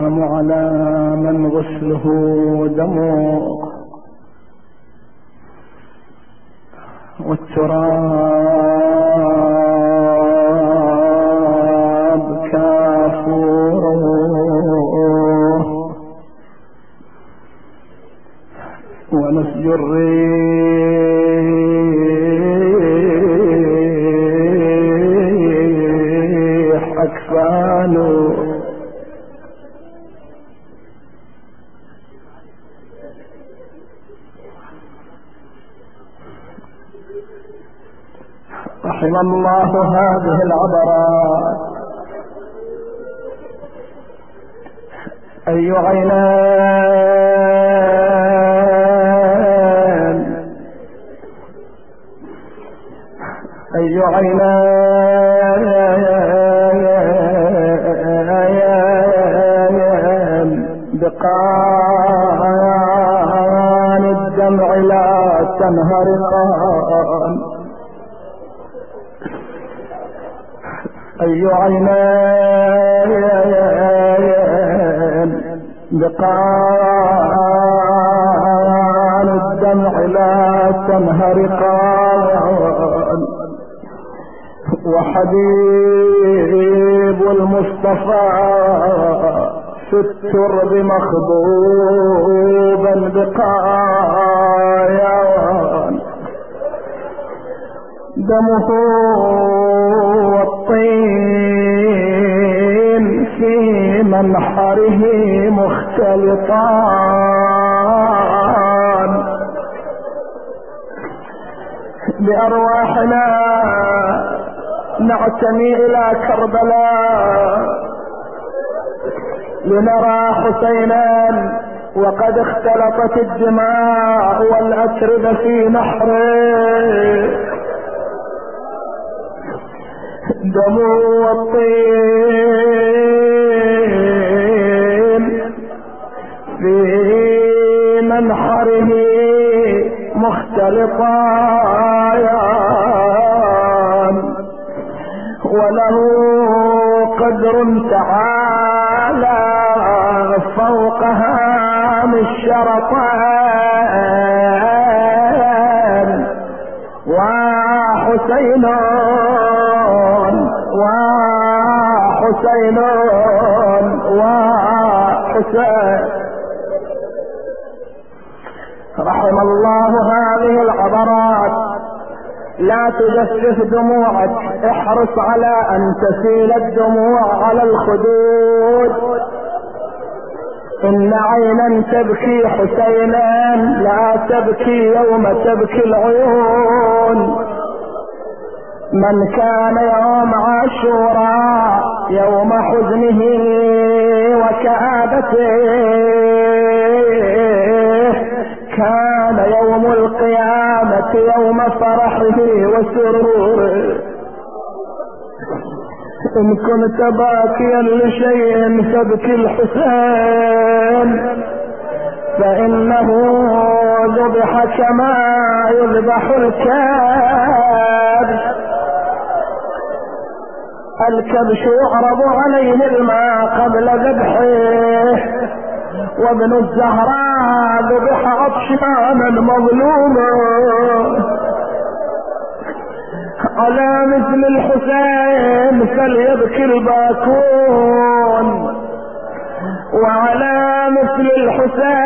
على من غسله دمه والتراب كافوره ونسج الريح الله هذه العبرات أي عينان أي عينان بقان الدمع لا تنهرقان. عينان بقال الدمع لا تنهرقان وحبيب المصطفى في الترب مخضوبا بقايا. دمه والطين في منحره مختلطان. بأرواحنا نعتمي إلى كربلاء. لنرى حسينا وقد اختلطت الدماء والأتربة في نحره. دم والطين في منحره مختلطان وله قدر تعالى فوق هام الشرطان. وحسين وحسين وحسين. رحم الله هذه العبرات. لا تجفف دموعك. احرص على أن تسيل الدموع على الخدود. إن عينا تبكي حسينا. لا تبكي يوم تبكي العيون. من كان يوم عاشوراء يوم حزنه وكآبته كان يوم القيامة يوم فرحه وسروره. إن كنت باكيا لشيء فابكي الحسين فإنه ذبح كما يذبح الكبش الكبش يعرض عليه الماء قبل ذبحه. وابن الزهراء ذبح عطشانا مظلوما. على مثل الحسين فليبكي الباكون. وعلى مثل الحسين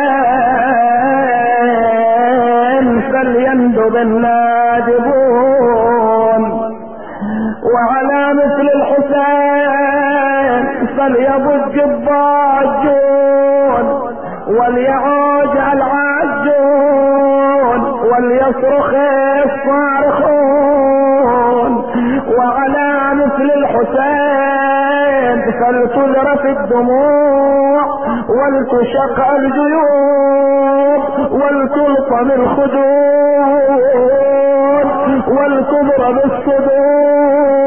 فليندب النادبون. وعلى مثل الحسين فليضج الضاجون وليعوج العاجون وليصرخ الصارخون. وعلى مثل الحسين فلتذرف الدموع ولتشق الجيوب ولتلطم الخدود ولتضرب الصدور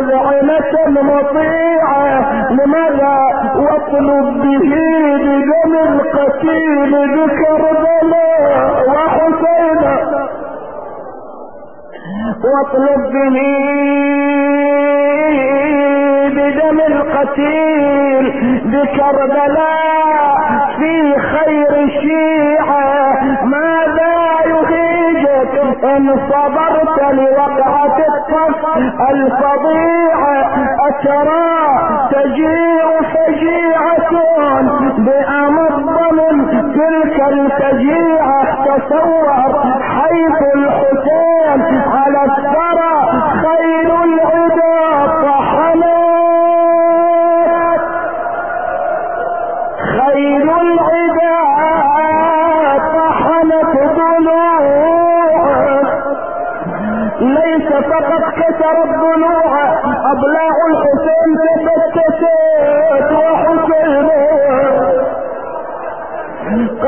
نعمة مطيعة لماذا؟ واطلب به بدم القتيل بكربلاء وحسينة واطلب به بدم القتيل بكربلاء في خير شيعة ما إن صبرت لوقعة الطف الفضيعة اترى تجيء فجيعة بامض ظلم تلك الفجيعة تصور حيث الحسين على الثرى خير الأمة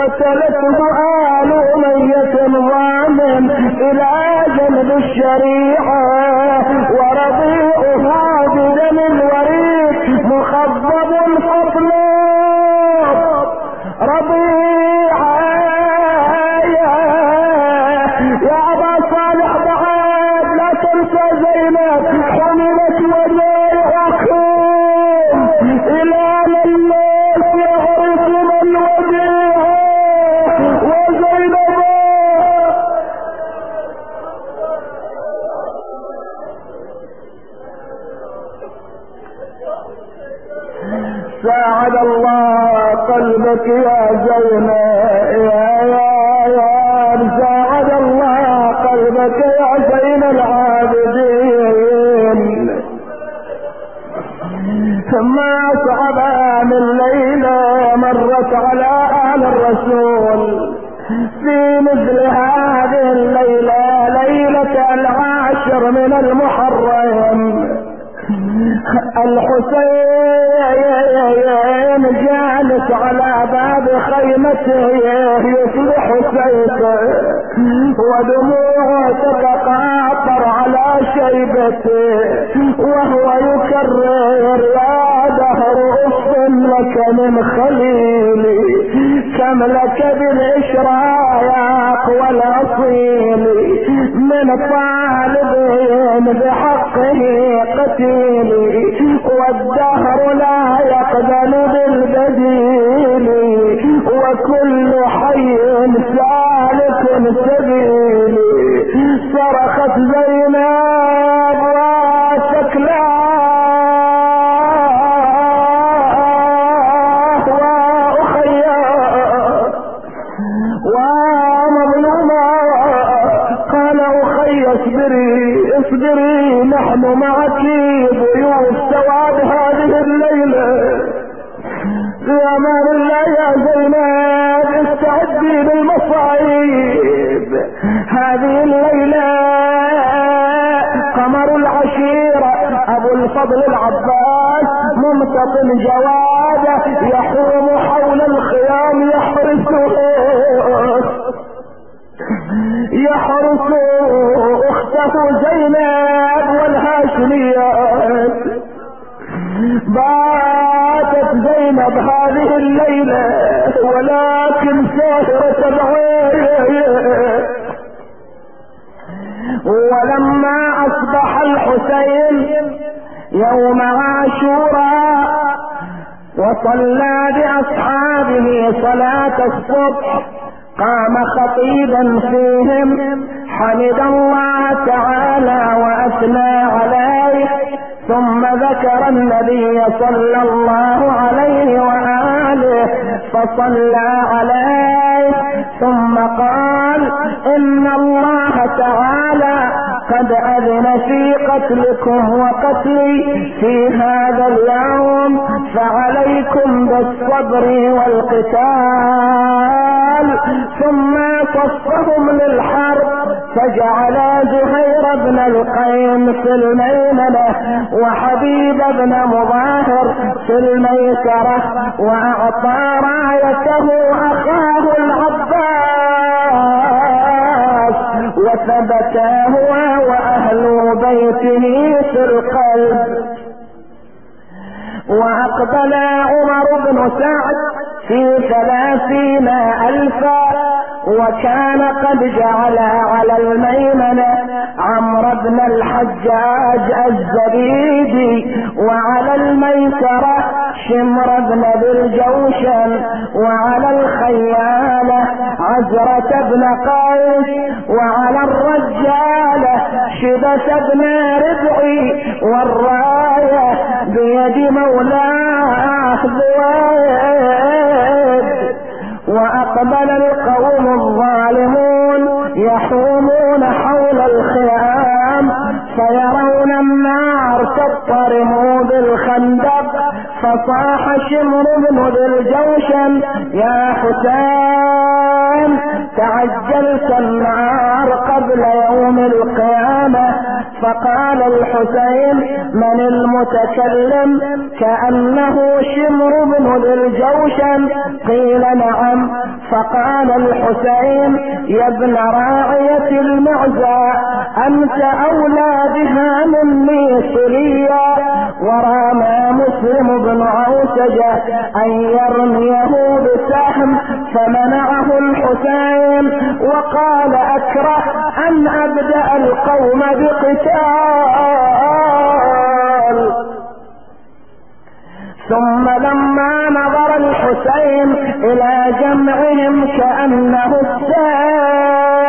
وقتلته سؤال أمية الظالم إلى جنب الشريعة ورضيعها بدم الوريد مخضب حصنا رضيع شيبته قام خطيبا فيهم حمد الله تعالى وأثنى عليه ثم ذكر النبي صلى الله عليه وآله فصلى عليه ثم قال إن الله تعالى قد أذن في قتلكم وقتلي في هذا اليوم فعليكم بالصبر والقتال. ثم صفهم للحرب فجعل زهير بن القيم في الميمنة وحبيب بن مظاهر في الميسرة وأعطى رايته أخاه العباس وثبت هو وأهل بيته في القلب. وأقبل عمر بن سعد في ثلاثين ألفا وكان قد جعل على الميمنة عمرو بن الحجاج الزبيدي وعلى الميسرة شمر بن ذي الجوشن وعلى الخيالة عزرة بن قيس وعلى الرجالة شبس بن ربعي والراية بيد مولاه ذويد فيرون النار تضطرم بالخندق فصاح شمر بن ذي الجوشن يا حسين تعجلت النار قبل يوم القيامة. فقال الحسين من المتكلم؟ كأنه شمر بن ذي الجوشن. قيل نعم. فقال الحسين يا ابن راعية المعزى أنت أولى بها مني سليا ورامى مسلم بن عوسجة أن يرميه بسهم فمنعه الحسين وقال أكره أن أبدأ القوم بقتال. ثم لما نظر الحسين إلى جمعهم كأنه السيل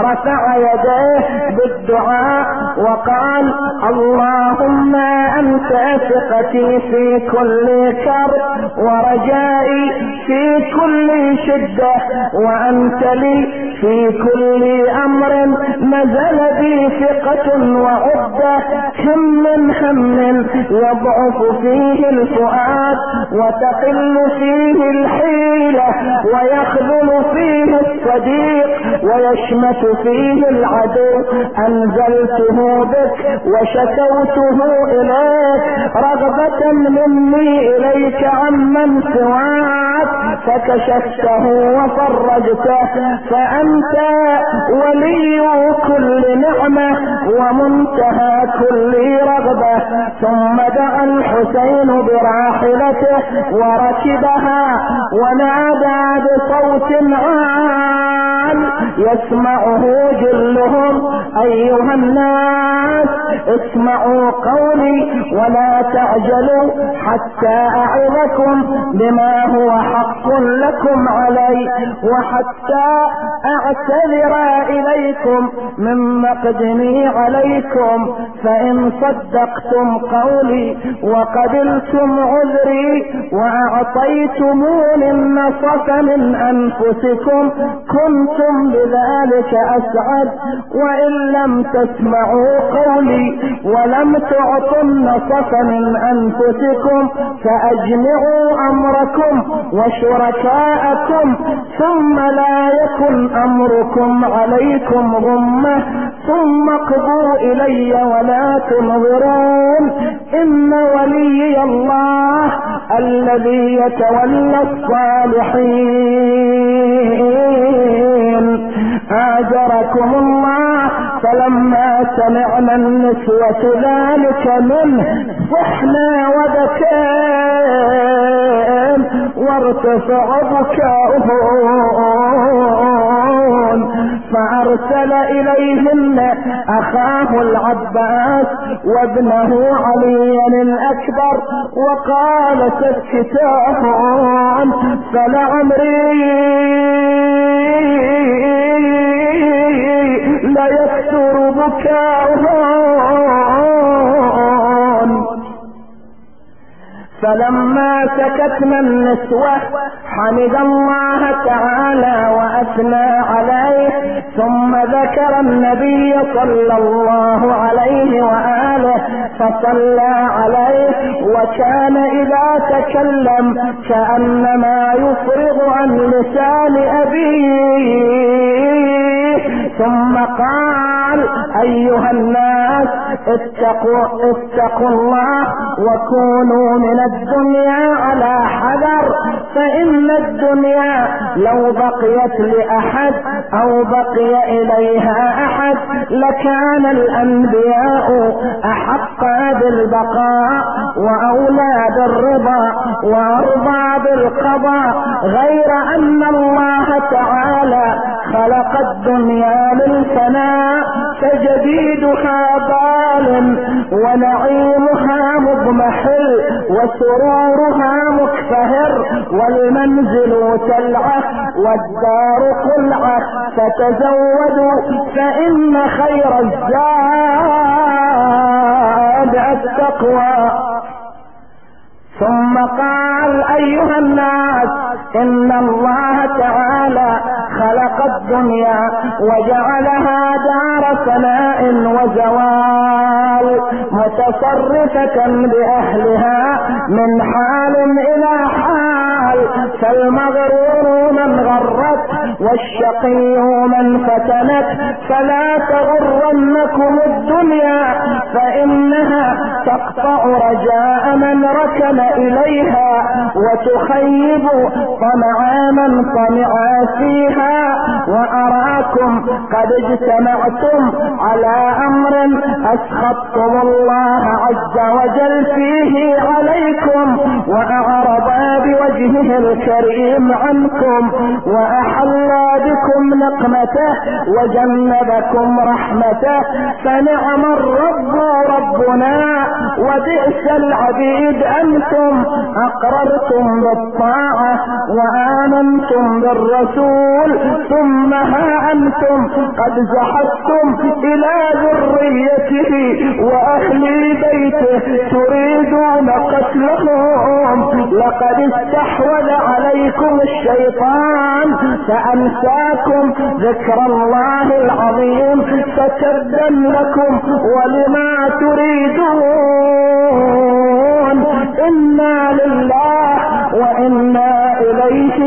رفع يديه بالدعاء وقال اللهم أنت ثقتي في كل كرب ورجائي في كل شدة وأنت لي في كل أمر نزل بي ثقة وعدة هم من هم يضعف فيه الفؤاد وتقل فيه الحيلة ويخذل فيه الصديق ويشمت فيه العدو. أنزلته بك وشكوته إليك. رغبة مني إليك عمن سواك. فكشفته وفرجته. فأنت ولي كل نعمة ومنتهى كل رغبة. ثم دعا الحسين براحلته وركبها ونادى بصوت عال. يسمعه جلهم أيها الناس اسمعوا قولي ولا تعجلوا حتى أعظكم بما هو حق لكم علي وحتى أعتذر إليكم من مقدمي عليكم. فإن صدقتم قولي وقبلتم عذري وأعطيتموني النصف من أنفسكم كنتم بذلك أسعد وإن لم تسمعوا قولي ولم تعطوا النصف من أنفسكم فأجمعوا أمركم وشركاءكم ثم لا يكن أمركم عليكم غمة ثم اقضوا إلي ولا تنظرون. إن ولي الله الذي يتولى الصالحين. آجركم الله فلما سمعنا النسوة ذلك منه صحنا وبكين وارتفع بكاؤهن فأرسل إليهن أخاه العباس وابنه علي الأكبر وقال سكتاهن فلعمري ليكثر بكاؤهن فلما سكتنا النسوة حمد الله تعالى وأثنى عليه ثم ذكر النبي صلى الله عليه وآله فصلى عليه وكان إذا تكلم كأنما يفرغ عن لسان أبيه. ثم قال أيها الناس اتقوا اتقوا الله وكونوا من الدنيا على حذر فإن الدنيا لو بقيت لأحد أو بقي إليها أحد لكان الأنبياء أحق بالبقاء وأولى بالرضا وأرضى بالقضاء غير أن الله تعالى خلق الدنيا للفناء فجديدها بال ونعيمها مضمحل وسرورها مكفهر والمنزل تلعه والدار قلعه فتزودوا فإن خير الزاد التقوى. ثم قال أيها الناس ان الله تعالى خلق الدنيا وجعلها دار فناء وزوال متصرفة باهلها من حال إلى حال فالمغرور من غرت والشقي من فتنت فلا تغرنكم الدنيا فانها تقطع رجاء من ركن اليها وتخيب طمع من طمع فيها واراكم قد اجتمعتم على أمر اسخطتم الله عز وجل فيه عليكم واعرض بوجه دينه الكريم عنكم وأحل بكم نقمته وجنبكم رحمته فنعم الرب ربنا وبئس العبيد أنتم أقررتم بالطاعة وآمنتم بالرسول ثم ها أنتم قد زحفتم إلى ذريته وأهل بيته تريدون قتلهم. لقد استحوذ عليكم الشيطان فأنساكم ذكر الله العظيم فتبا لكم ولما تريدون إنا لله وإنا إليه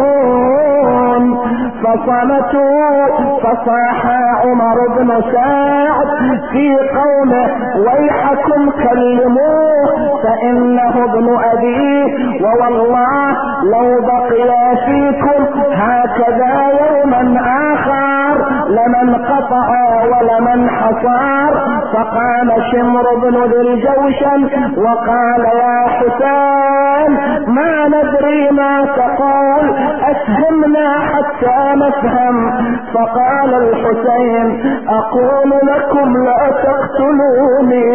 راجعون. فصمتوا فصاح عمر بن سعد في قومه ويحكم كلموه فإنه ابن أبيه ووالله لو بقي فيكم هكذا يوما آخر. لمن قطع ولمن حصار. فقام شمر بن ذي الجوشن وقال يا حسين ما ندري ما تقول أفهمنا حتى نفهم. فقال الحسين أقول لكم لا تقتلوني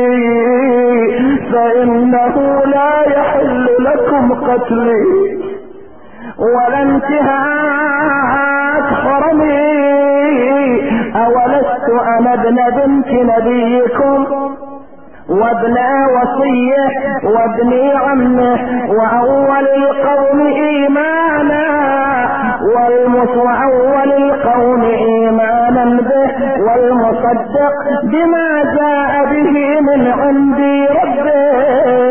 فإنه لا يحل لكم قتلي. ولا انتهاك حرمي. أولست أنا ابن بنت نبيكم؟ وابن وصية وابن عمه وأول القوم إيمانا والمصور القوم إيمانا به والمصدق بما جاء به من عندي ربه.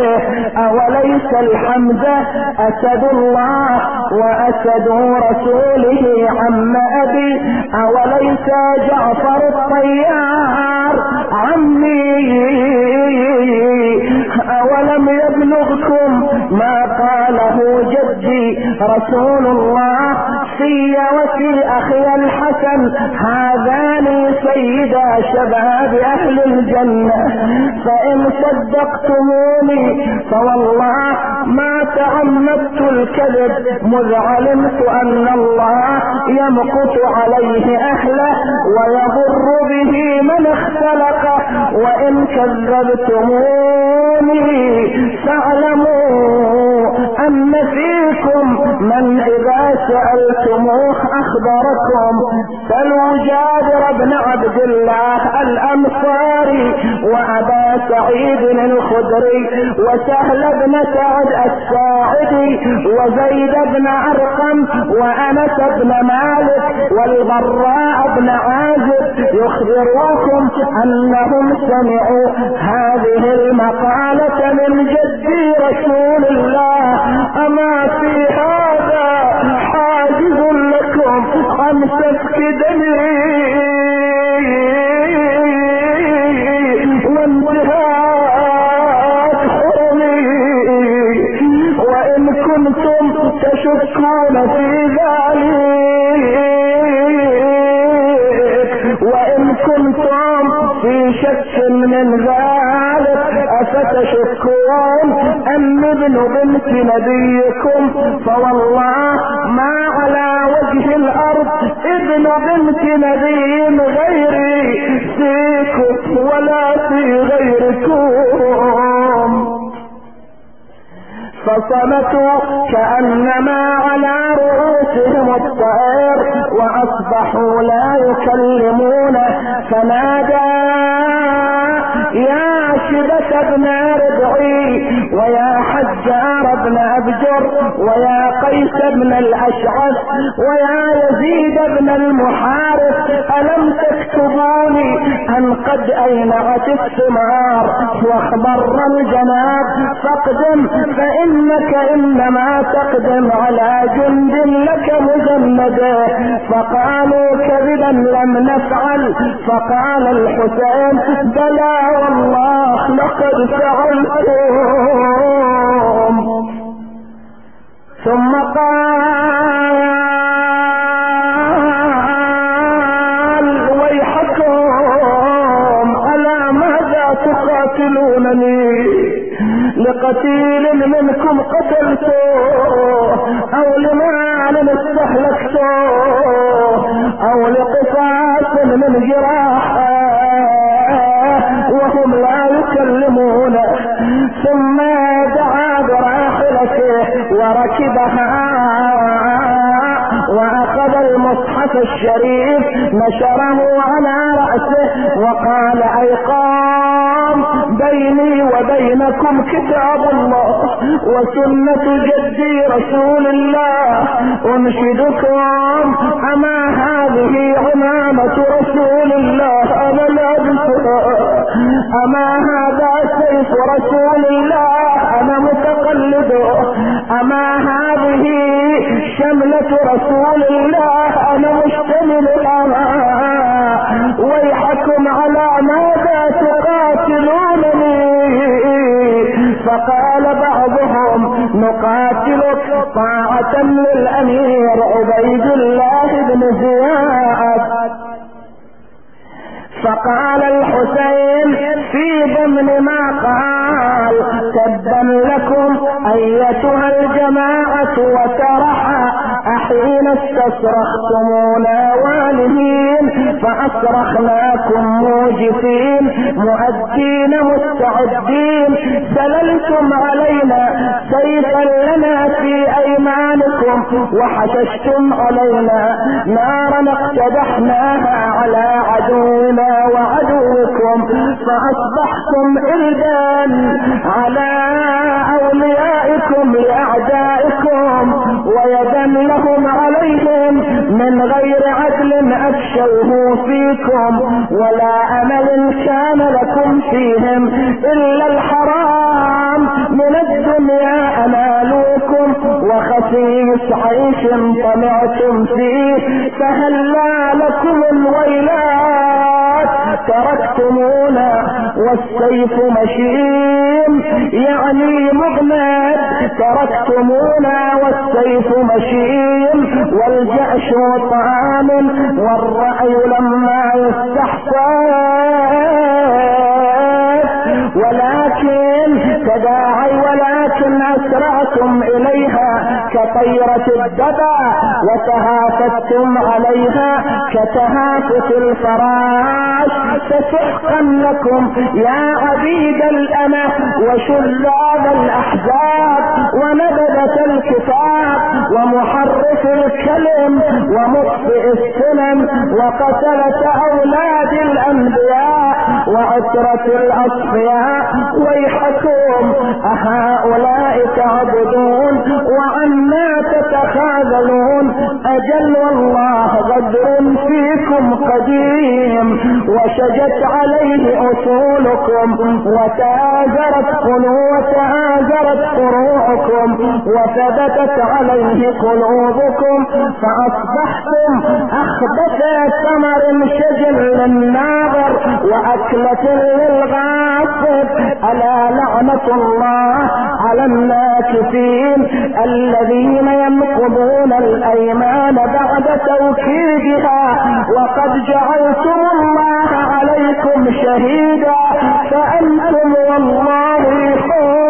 أوليس الحمزة أسد الله وأسد رسوله عم أبي أوليس جعفر الطيار؟ عمي أولم يبلغكم ما قاله جدي رسول الله؟ في وفي أخي الحسن. هذان سيدا شباب أهل الجنة. فإن صدقتموني فوالله ما تعمدت الكذب. مذ علمت أن الله يمقت عليه أهله ويضر به من اختلقه. وإن كذبتموني فاعلموا أن فيكم من إذا سألتموه أخبركم سلوا بن عبد الله الأنصاري وأبا سعيد الخدري وسهل بن سعد الساعدي وزيد بن أرقم وأنس بن مالك والبراء بن عازب يخبروكم أنهم سمعوا هذه المقالة من جدي رسول الله أما في أفتشكون أن ابن بنت نبيكم؟ فوالله ما ابن بنت نبي غيري فيكم ولا في غيركم. فصمتوا كأنما على رؤوسهم الطير وأصبحوا لا يكلمون. فنادى يا شبة ابن ربعي ويا حجار ابن أبجر ويا قيس ابن الأشعث ويا يزيد ابن المحارث ألم تكتبوني؟ أن قد أينعت الثمار واخضر الجناب فاقدم فإنك إنما تقدم على جند لك مجند. فقالوا كذبا لم نفعل فقال الحسين بلى والله لقد فعلتم ثم قال ويحكم على ماذا تقاتلونني؟ لقتيل منكم قتلتوه أو لمال استهلكتوه أو لقصاص من جراحه وركبها وأخذ المصحف الشريف نشره على رأسه وقال اي قام بيني وبينكم كتاب الله وسنة جدي رسول الله أنشدكم أما هذه عمامة رسول الله أنا لابسها أما هذا سيف رسول الله أنا متقلده أما هذه شملة رسول الله أنا مشتمل لها ويحكم على ماذا تقاتلونني؟ فقال بعضهم نقاتلك طاعة للأمير عبيد الله بن زياد. فقال الحسين في ضمن ما قال تبا لكم أيتها الجماعة وترحى أحين استصرختمونا والهين فأصرخناكم موجفين مؤدين مستعدين سللتم علينا سيفا لنا في أيمانكم وحششتم علينا نارا اقتدحناها على عدونا. وعدوكم فأصبحتم إلدا على أوليائكم لأعدائكم ويدا لهم عليهم من غير عدل أفشوه فيكم ولا أمل كان لكم فيهم إلا الحرام من الدنيا امالوكم وخسيس عيش طمعتم فيه فهلا لكم الويلات تركتمونا والسيف مشيم. يعني مغمد تركتمونا والسيف مشيم. والجأش طعام والرأي لما يستحسن ولكن تداعي ولكن اليها كطيرة الدبا وتهافتم عليها كتهافت الفراش فسحقا لكم يا عبيد الأمة وشلاب الأحزاب ونبذة الكتاب ومحرف الكلم ومطفئ السنن وقتلة أولاد الأنبياء وعترة الأصفياء ويحكم أهؤلاء تعبدون وعنا تتخاذلون أجل والله غدر فيكم قديم. وشجت عليه أصولكم وتآزرت وتآزرت فروعكم وثبتت عليه قلوبكم. فأصبحتم أخبث ثمر شجر للناظر وأكلة للغاصب ألا لعنة الله على الناكثين الذين ينقضون الأيمان بعد توكيدها وقد جعلتم الله عليكم شهيدا فأنتم والله حوم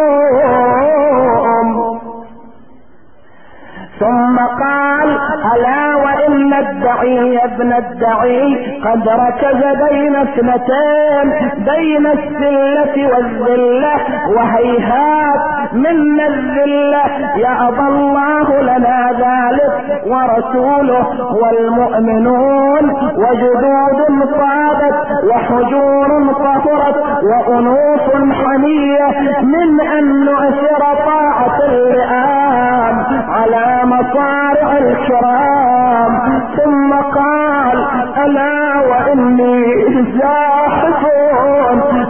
ثم قال ألا وإن الدعي ابن الدعي قد ركز بين اثنتين بين السلة والذلة وهيهات منا الذلة يأبى الله لنا ذلك ورسوله والمؤمنون وجدود طابت وحجور طهرت وأنوف حمية من أن نؤثر طاعة اللئام على مصارع الكرام. ثم قال ألا وإني زاحف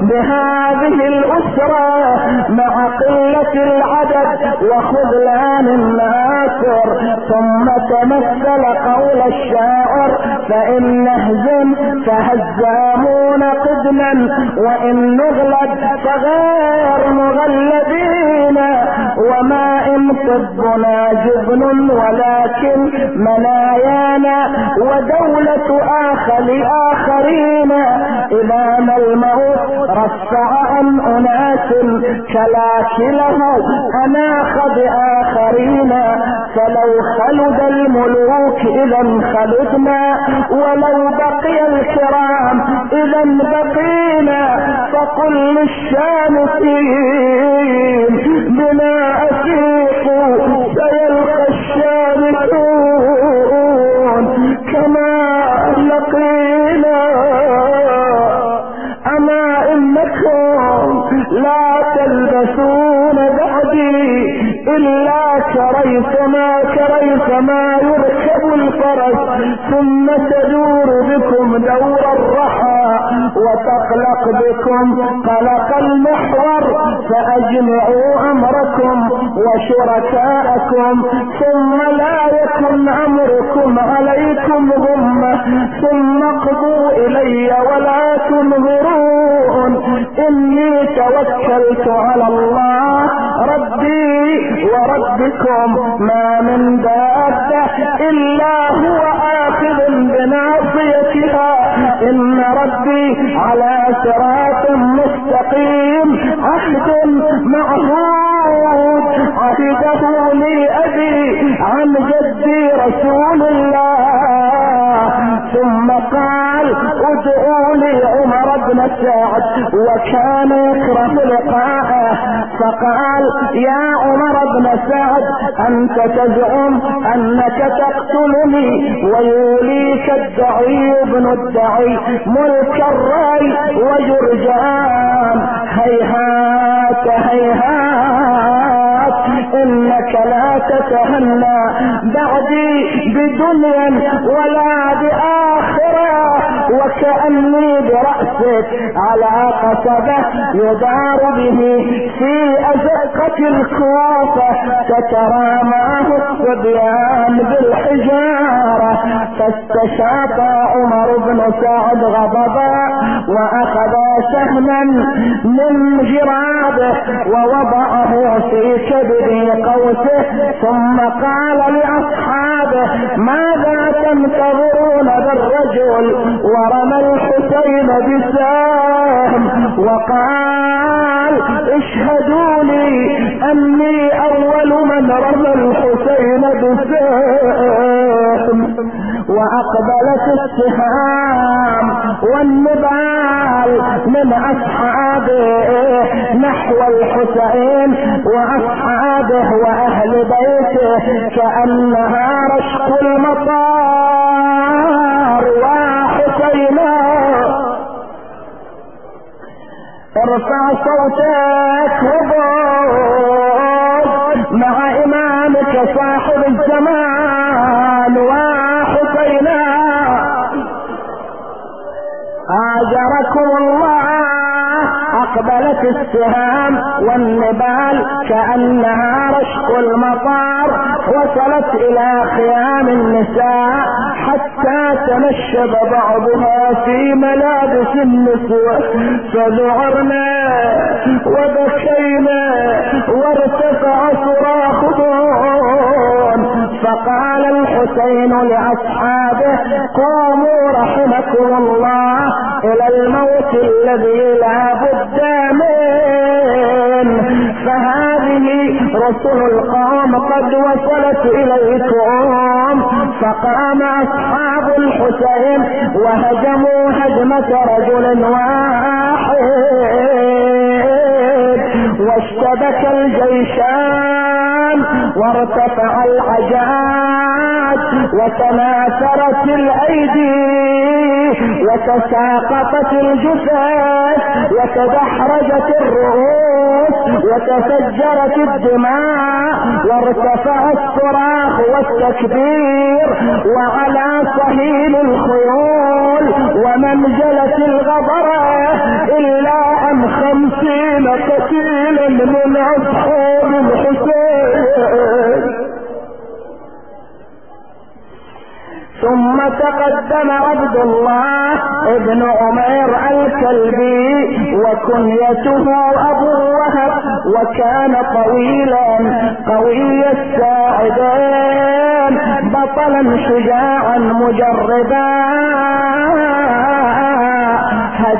بهذه الأسرة مع قلة العدد وخذلان الناصر ثم تمثل قول الشاعر فإن نهزم فهزامون قدما وإن نغلب فغير مغلبين وما إن طبنا جبن ولكن منايانا ودولة اخر آخرين. اذا ما الموت رفع عن أناس كلاكله أناخ بآخرين فلو خلد الملوك إذا خلدنا ولو بقي الكرام إذا بقينا فقل للشامسين بنا أفيقوا كريثما كريثما يركب الفرس ثم تدور بكم دور الرحى وتقلق بكم قلق المحور فأجمعوا أمركم وشركاءكم ثم لا يكن أمركم عليكم غمة ثم اقضوا إلي ولا تنظرون. إني توكلت على الله ربي وربكم ما من دابة إلا هو آخذ بناصيتها. إن ربي على صراط مستقيم. عهد معهود. عهده لي أبي عن جدي رسول الله. ثم قال ادعوا لي عمر بن سعد وكان يكره لقاءه. فقال يا عمر بن سعد أنت تزعم أنك تقتلني ويوليك الدعي ابن الدعي ملك الرأي وجرجان هيهات هيهات إنك لا تتهنى بعدي بدنيا ولا بآخرة. وكأني برأسك على قصبة يدار به في أزقة الكوفة تتراماه الصبيان بالحجارة فاستشاط عمر بن سعد غضبا وأخذ سهما من جرابه ووضعه في كبد قوسه ثم قال لأصحابه ماذا تنتظرون بالرجل ورمى الحسين بسام وقال اشهدوا لي أني أول من رمى الحسين بسام وأقبلت السهام والنبال من أصحابه نحو الحسين وأصحابه وأهل بيته كأنها رشق المطار. وحسينا ارفع صوتك وضوء مع إمامك صاحب الزمان وحسينا. آجركم الله أقبلت السهام والنبال كأنها رشق المطار وصلت إلى خيام النساء حتى تنشب بعضها في ملابس النسوة. فذعرنا وبكينا وارتفع صراخهم فقال الحسين لأصحابه قوموا رحمكم الله إلى الموت الذي لا بد منه فهذه رسل القوم قد وصلت إليكم. فقام أصحاب الحسين وهجموا هجمة رجل واحد واشتبك الجيشان وارتفع العجاج وتناثرت الأيدي. وتساقطت الجثث وتدحرجت الرؤوس وتفجرت الدماء وارتفع الصراخ والتكبير وعلى صهيل الخيول ومنزلة الغبرة إلا أن خمسين قتيلا من أصحاب الحسين ثم تقدم عبد الله ابن عمير الكلبي وكنيته أبو وهب وكان طويلا قوي الساعدين بطلا شجاعا مجربا.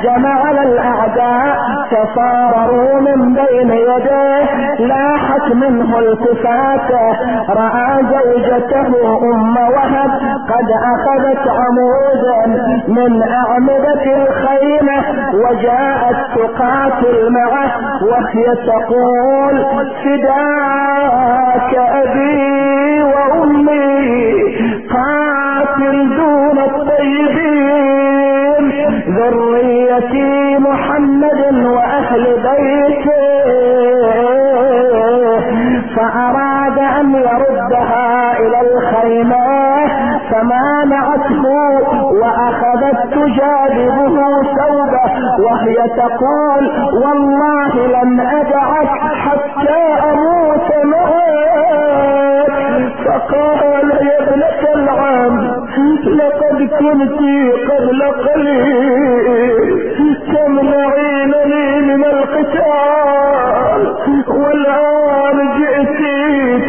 هجم على الأعداء تصارروا من بين يديه لاحت منه التفاته رأى زوجته أم وهب قد أخذت عمودا من أعمدة الخيمة وجاءت تقاتل معه وهي تقول فداك أبي وأمي قاتل دون الطيبين. ذريتي محمد وأهل بيته. فأراد أن يردها إلى الخيمة فمانعته وأخذت تجاذبه ثوبه وهي تقول والله لن أدعك حتى أموت معك. فقال يا ابنة العم لقد كنت قبل قليل تمنعينني من القتال والآن جئت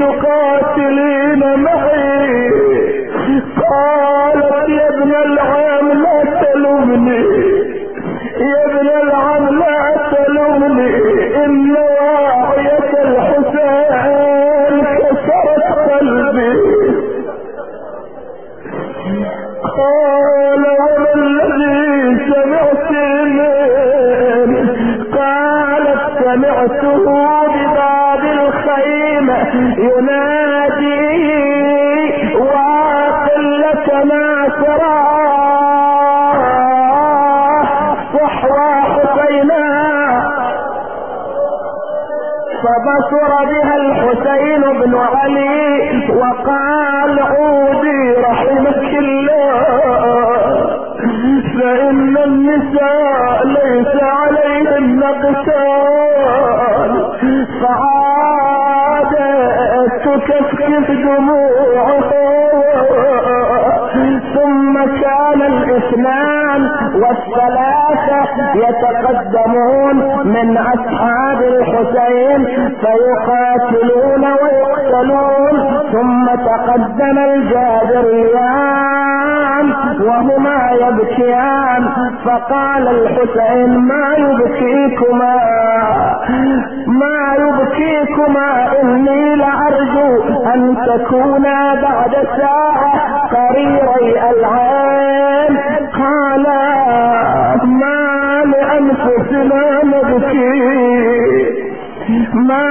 تقاتلين معي. قالت يا ابن العم لا تلومني يا ابن العم لا تلومني إن فبصر بها الحسين بن علي وقال عودي رحمك الله فإن النساء ليس عليهن قتال فعادت تكفكف دموعها. ثم كان الإثنان والثلاثة يتقدمون من أصحاب الحسين فيقاتلون ويقتلون ثم تقدم الجابريان وهما يبكيان فقال الحسين ما يبكيكما؟ ما يبكيكما؟ إني لأرجو أن تكونا بعد ساعة قريري العين. لانفسنا نبكي ما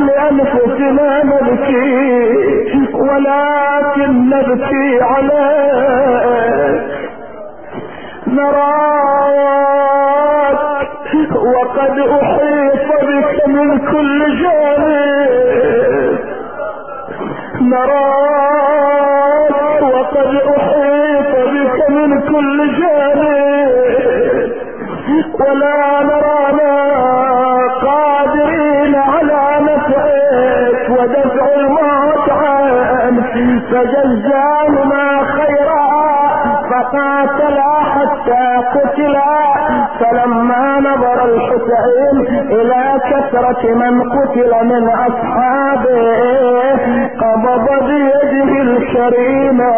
لأنفسنا نبكي ولكن نبكي عليك فجزاهما خيرا فقاتلا حتى قتلا. فلما نظر الحسين إلى كثرة من قتل من أصحابه قبض بيده الكريمة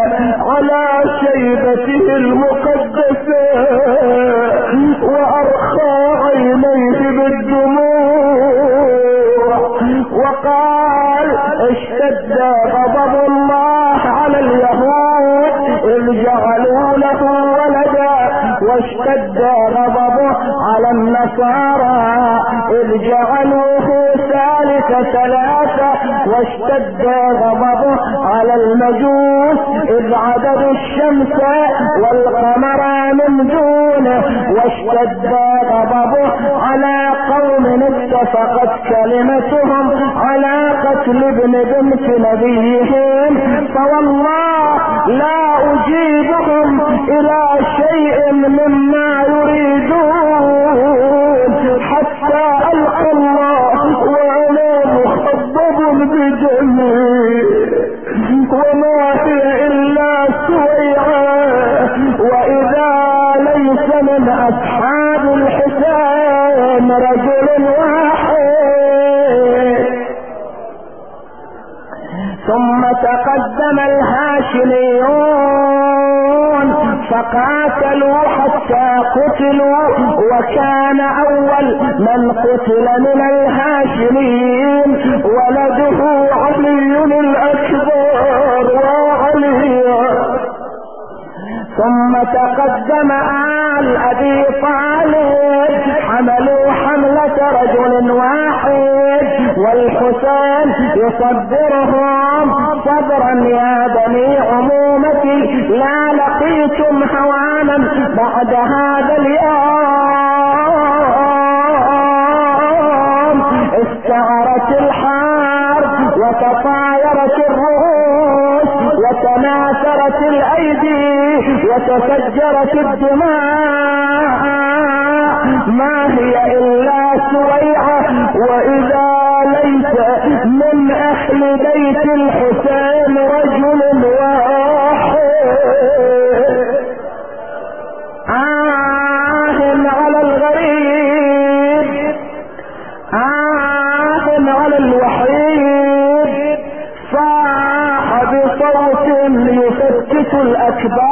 على شيبته المقدسة وأرخى عينيه بالدموع. وقال اشتد واشتد غضبه على النصارى إذ جعلوه ثالث ثلاثة واشتد غضبه على المجوس إذ عددوا الشمس والقمر من دونه واشتد غضبه على قوم اتفقت كلمتهم على قتل ابن بنت نبيهم فوالله لا أجيبهم إلى شيء مما من قتل من الهاشمين ولده علي الأكبر وعلي. ثم تقدم آل أبي طالب حملوا حملة رجل واحد والحسين يصبرهم صبرا يا بني عمومتي لا لقيتم هوانا بعد هذا اليوم. وتفجرت الدماء. ما هي إلا سريعه وإذا ليس من أهل بيت الحسين رجل واحد. آه على الغريب آه على الوحيد. صاح بصوت يفتت الاكبار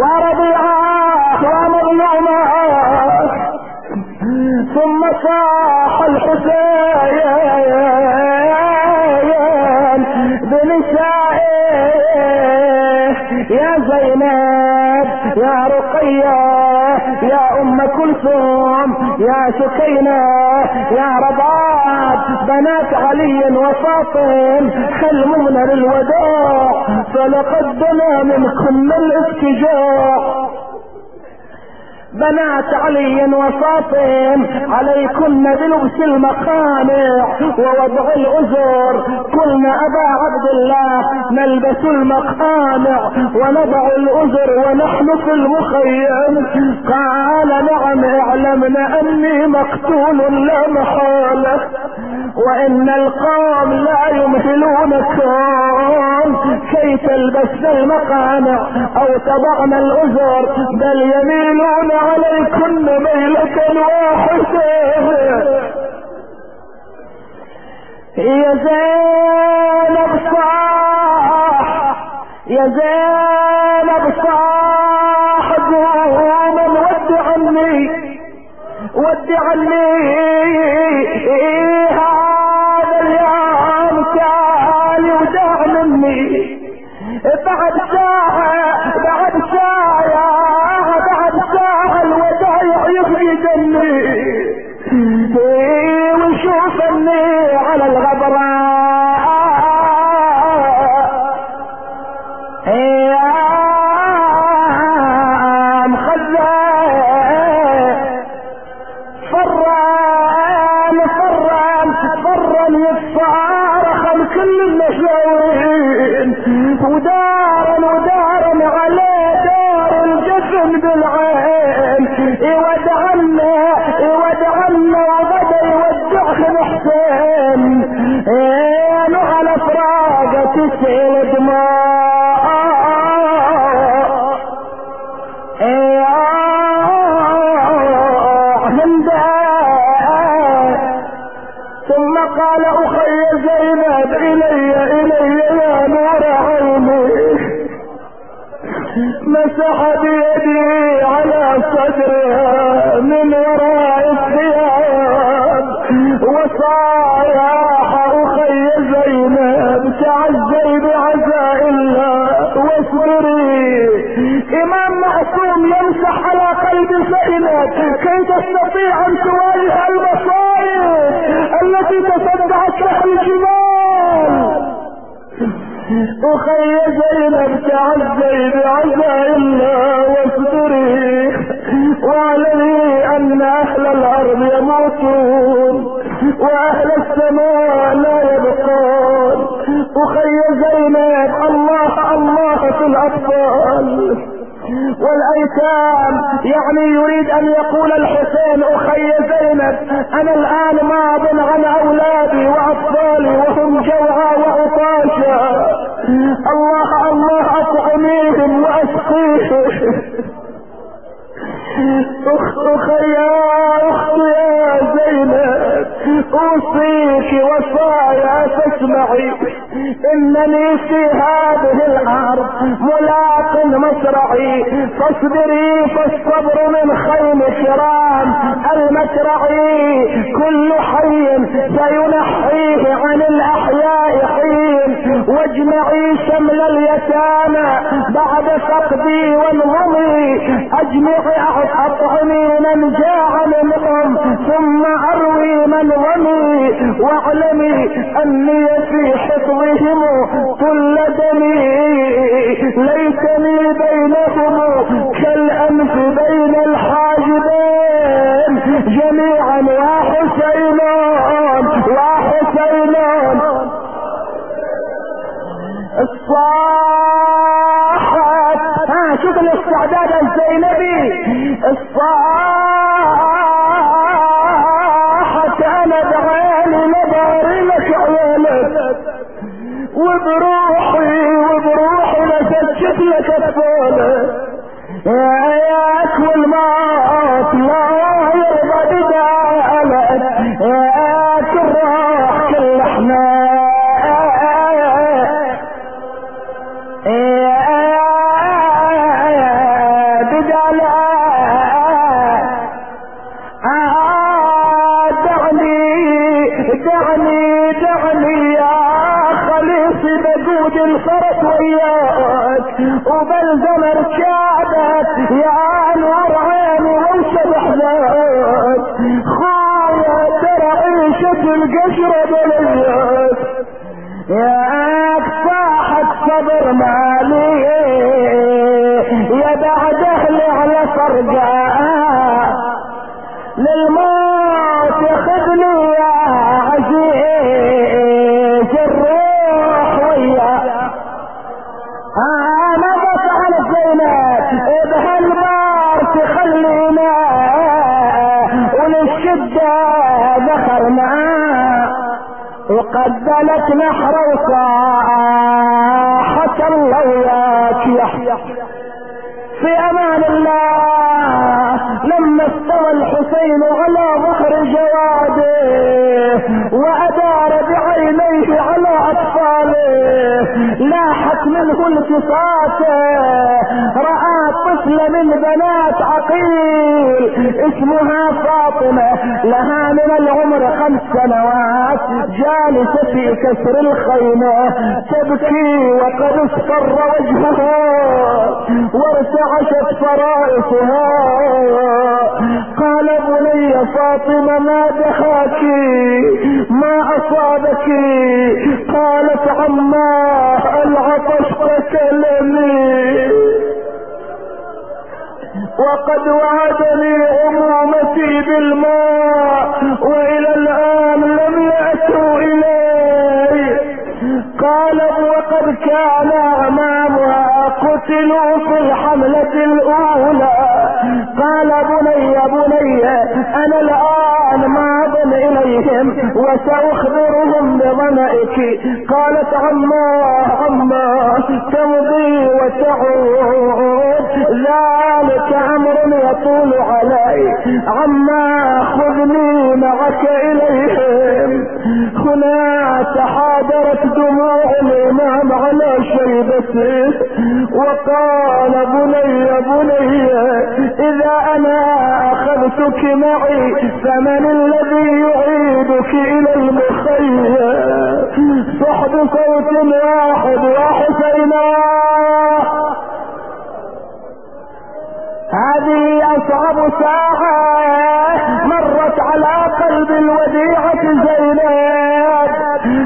ورضيعاه ومضمعناه ثم صاح الحسين بنسائه. يا زينب يا رقية يا أم كلثوم يا سكينة يا رضاه بنات علي وفاطم خلمونا للوداع فلقد دنا منكم الاستجاع بنات علي وفاطم عليكن بلبس المقامع ووضع الأزر. قلنا أبا عبد الله نلبس المقامع ونضع الأزر ونحن في المخيم. قال نعم اعلمنا أني مقتول لا محالة. وإن القوم لا يمهلونكم كي تلبسنا المقامع أو تضعنا الأزر بل يميلون عليكن ميلة واحدة. يا زينب صاح يا زينب أخي زينب تعزي بعزاء الله واصبري واعلمي أن أهل الأرض يموتون وأهل السماء لا يبقون. أخي زينب الله الله في الأطفال. والأيتام يعني يريد أن يقول الحسين أخي زينب أنا الآن ماض عن أولادي وأطفالي وهم جوعى وعطاشا. الله الله أطعميهم واسقيهم أخت أخي يا أخت يا زينب أوصيك وصايا تسمعي. إنني في هذه الأرض ملاق مصرعي فاصبري فالصبر من خيم كرام المسرعي كل حي سينحيه عن الأحياء حين. واجمعي شمل اليتامى بعد فقدي وانظمي اجمعي أطعمي من جاع منهم ثم أروي من غني. واعلمي أني في حفظهم كل دمي ليتني بينهم كالانف بين الحاجبين. جميعا يا حسينون يا حسينون الصاحت ها شوف الاستعداد الزينبي. الصاحت وبروحي وبروحي لسجت لك الطولة صبر مالي يا بعد أهلي على فرقاء للموت ياخذني يا عزيز الروح وياك أنا بسأل زينب بهالبار تخلينا وللشدة وقبلت نحر وصاحت الله وياك يحيى في أمان الله لما استوى الحسين على ظهر جواده لاحت منه التفاته رأى طفل من بنات عقيل اسمها فاطمة لها من العمر خمس سنوات جالسة في كسر الخيمة تبكي وقد اصفر وجهها وارتعشت فرائصها قال بني فاطمة ما دخاك؟ ما اصابك؟ قالت عماه العطش تكلمي وقد وعدني امومتي بالماء وإلى الآن لم يأتوا إلي. قال وقد كان أمامها قتلوا في الحملة الأولى. قال بني بني أنا الآن ماض إليهم وسأخبرهم بظمئك قالت عماه عماه تمضي وتعود. ذلك أمر يطول علي. عما خذني معك إليهم. هنا تحادرت دموع الإمام على شيبته. وقال بني بني إذا أنا اخذتك معي فمن الذي يعيدك إلى المخيم. صحب صوت واحد وحسينا هذه أصعب ساعة مرت على قلب الوديعة زينب.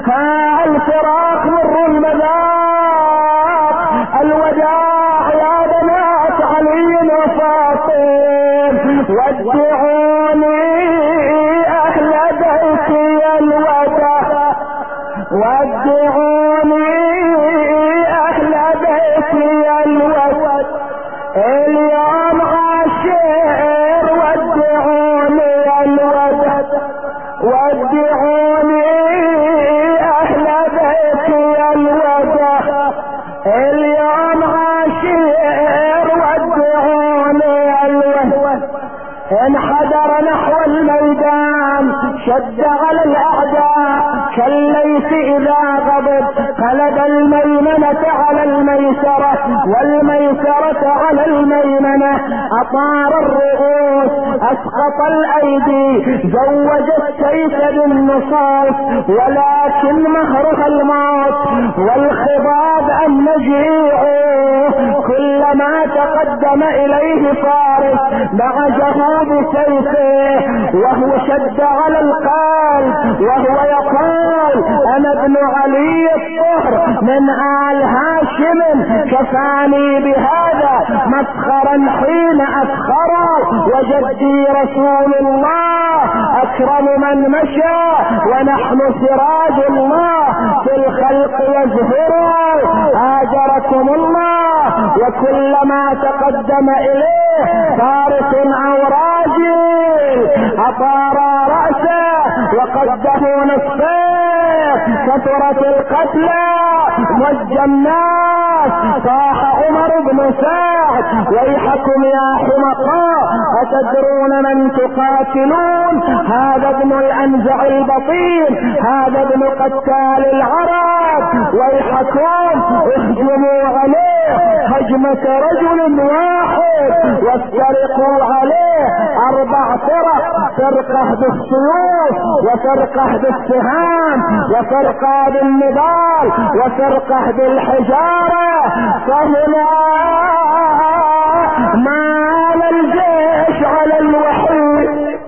ها الفراق شد على الأعداء. كالليث إذا غضب قلب الميمنة على الميسرة والميسرة على الميمنة. أطار الرؤوس أسقط الأيدي زوج السيف بالنصاص ولكن مهرها الموت والخضاب النجيع كلما تقدم إليه فارس بعجه بسيفه وهو شد على القلب وهو يقول أنا ابن علي الطهر من آل هاشم كفاني بهذا مسخرا حين اسخروا وجدي رسول الله أكرم من مشى ونحن سراج الله في الخلق يزهر هاجركم الله. وكلما تقدم إليه فارس أو راجل أطار رأسه وقده نصفين كثرت القتلى الناس صاح عمر بن سعد ويحكم يا حمقاء أتدرون من تقاتلون؟ هذا ابن الأنزع البطين هذا ابن قتال العرب. ويحكم اهجموا عليه هجمة رجل واحد. وافترقوا عليه أربع فرق فرقة بالسيوف وفرقة بالسهام وفرقة بالنضال وفرقة بالحجارة فهنا مال الجيش على الوحيد.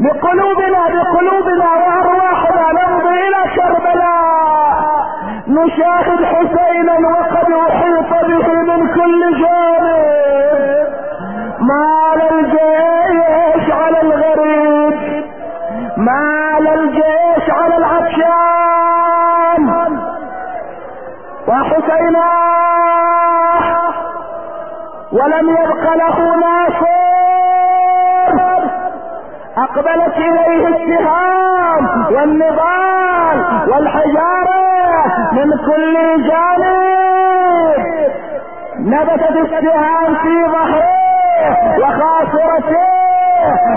بقلوبنا بقلوبنا وارواحنا نمضي إلى كربلاء. نشاهد حسينا وقد أحيط به من كل جانب. مال الجيش على الغريب. مال الجيش له ناصر أقبلت إليه السهام والنضال والحجارة من كل جانب. نبتت السهام في ظهره وخاصرته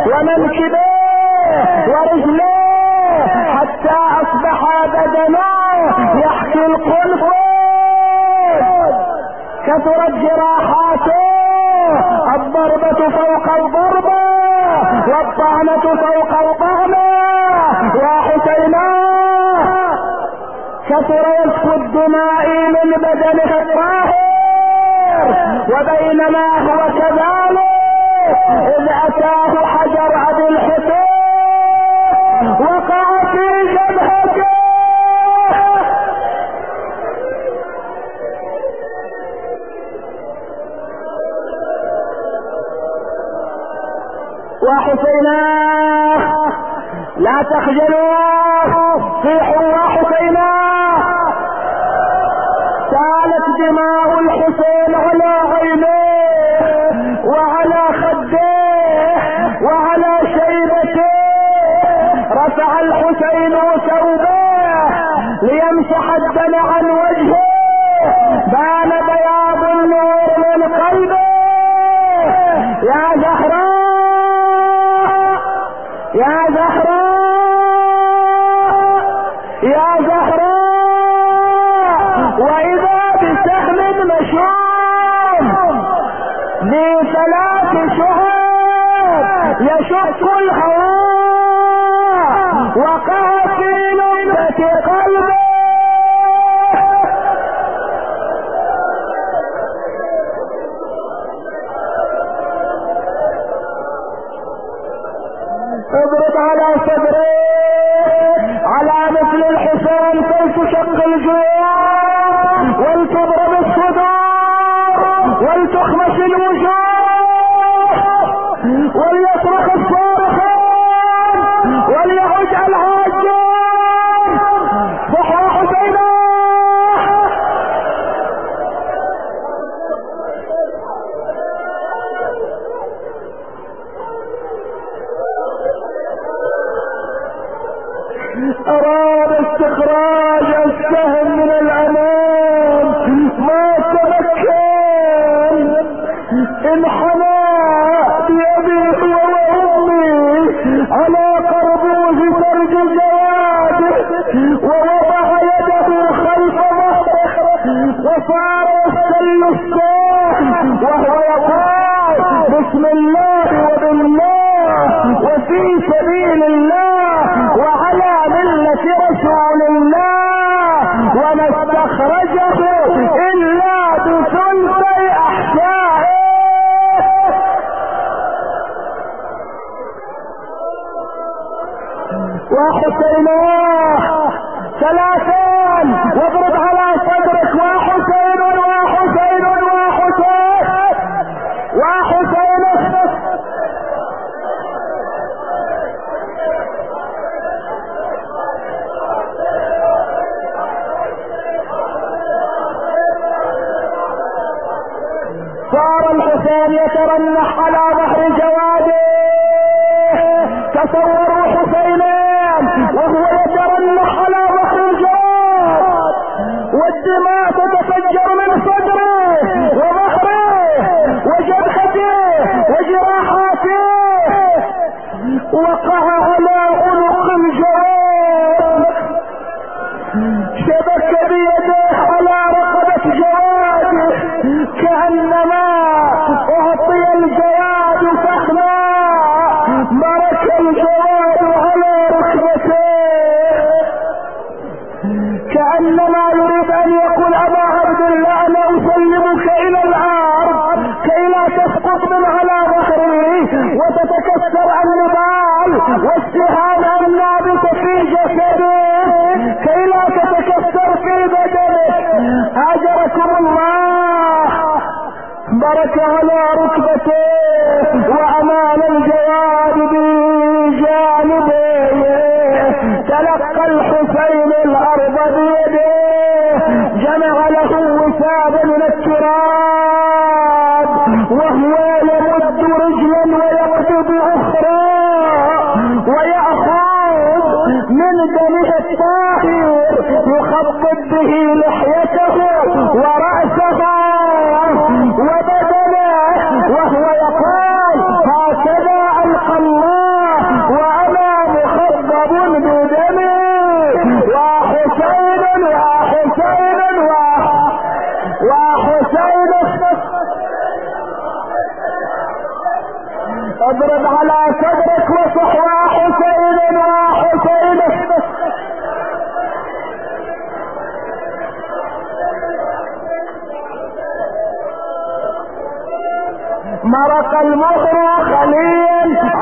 ومنكبيه ورجليه حتى أصبح بدنه يحكي القنفذ كثرت جراحاته الضربة فوق الضربة والطعنة فوق الطعنة. يا حسينا كثر يسفو الدماء من بدنه الطاهر وبينما هو كذلك. إذ أتاه لا تخجلوا! صيحوا وحسينا سالت دماء الحسين على عينيه وعلى خديه وعلى شيبته. رفع الحسين ثوبه ليمسح الدم عن وحسيناه ثلاثان. واضرب على صدرك. وحسين وحسين وحسين. وحسين. صار الحسين يترنح على ظهر جواده تصوروا حسينين وهو يترنح على ظهر الجواد والدماء تتفجر من صدره وظهره وجبهته وجراحاته. وقع على على ركبته وأمام الجواد بجانبه تلقى الحسين الأرض بيده. جمع له وساد من التراب. وهو يمد رجلا ويقبض أخرى. ويأخذ من دمه الطاهر. يخبط به لحيته. ورأسه اضرب على صدرك وصحوى حسين وحسين مرق المخر خليل.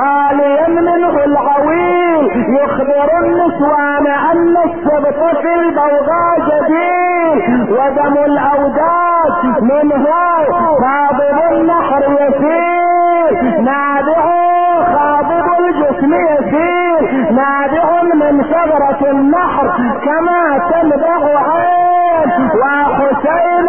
عاليا منه العويل يخبر النسوان أن السبط في البوغاء جديد ودم الأوداد منه خاضب النحر يسير نابع خاضب الجسم يسير نابع من ثغرة النحر كما تنبع عين وحسين.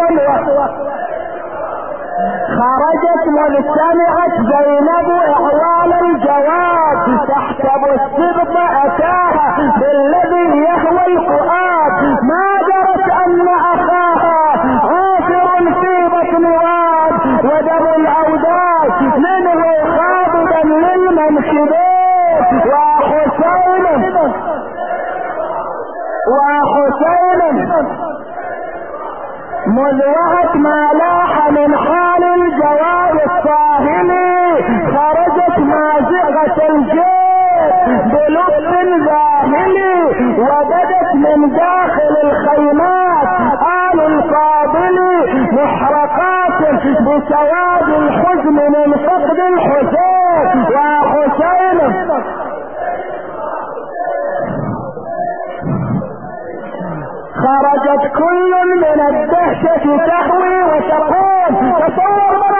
خرجت مجتمعت زينب اعوال الجواد تحسب السبط اتاها بالذي يهوى الفؤاد ما درت أن أخاها عاصر في بطن واد ودم الاوداد منه خابدا للمنكبين وحسين وحسين مذ وقت الجيش بلطف ظاهري وجدت من داخل الخيمات آل القابل محرقات بسواد الحزن من فقد الحسين يا حسين خرجت كل من الدهشة تهوي وتقول تصور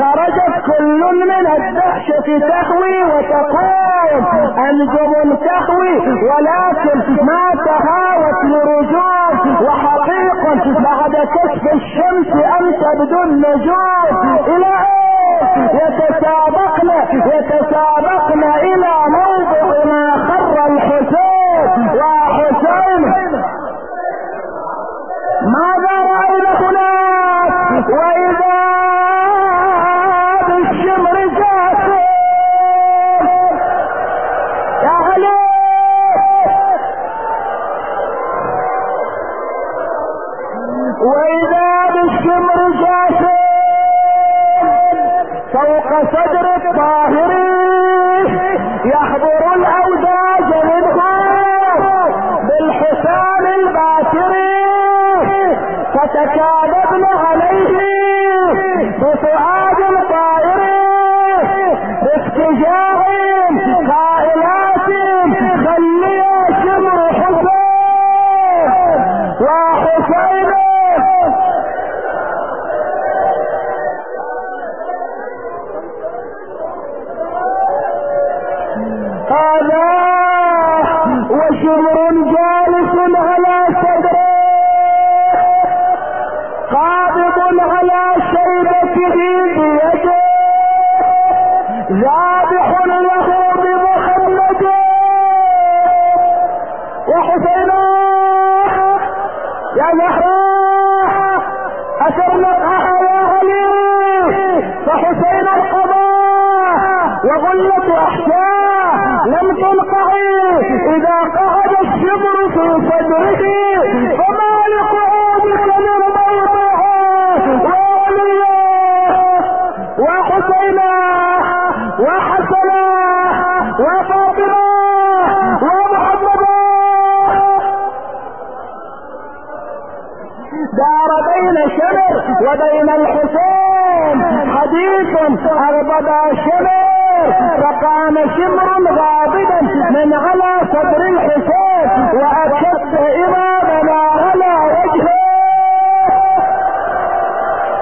خرجت كل من الدهشة تهوي وتقول انجم تهوي ولكن ما تهاوت لرجوع. وحقيقة بعد كشف الشمس ان تبدو النجوم إلى إيه؟ يتسابقن يتسابقن إلى ما دار بين شمر وبين الحسين حديث أغضب شمر فقام شمر غاضبا من على صدر الحسين وأشد إمامنا على وجهه.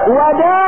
ودار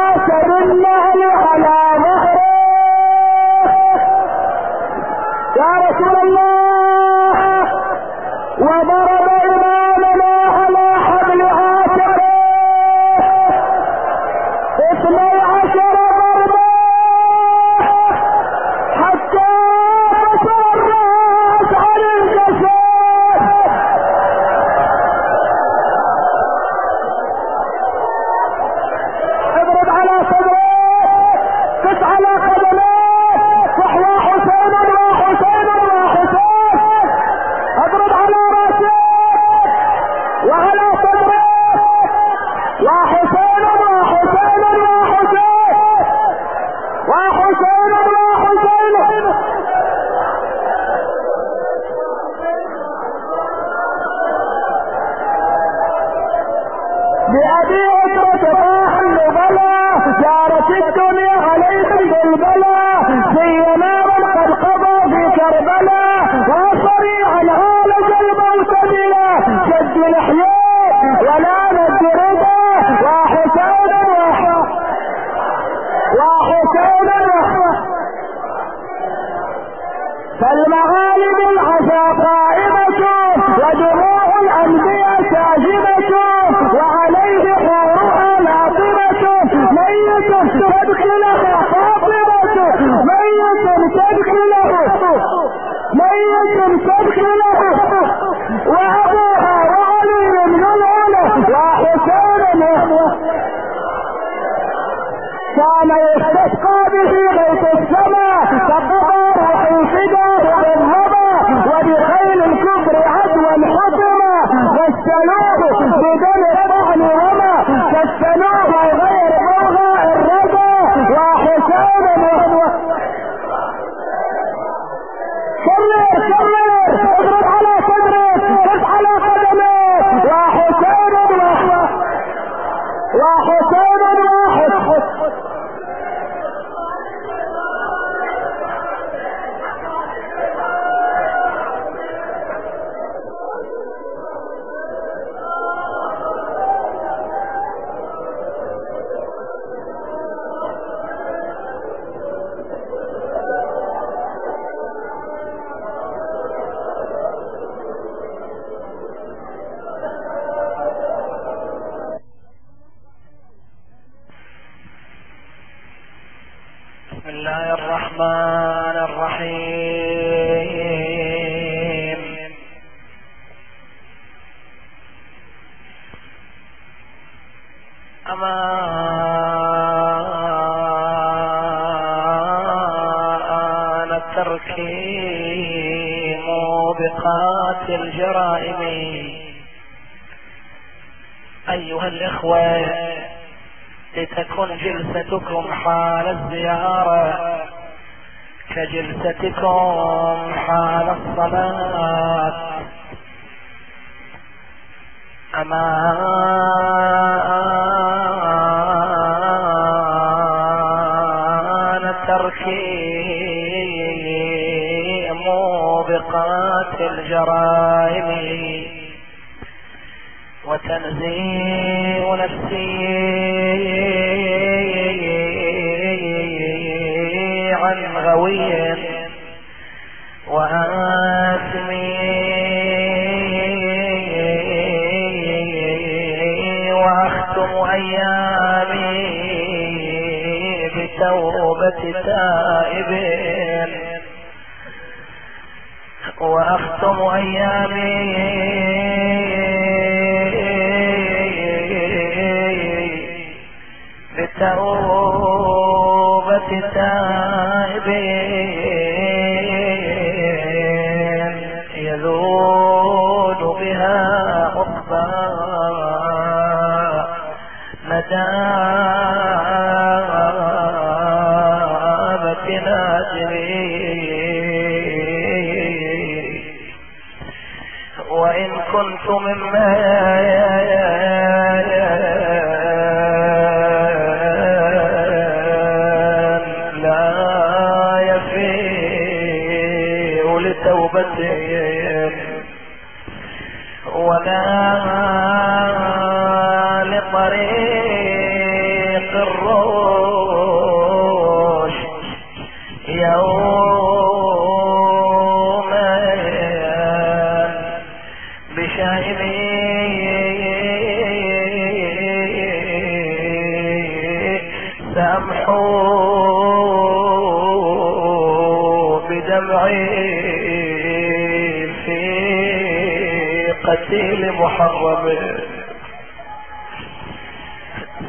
mystical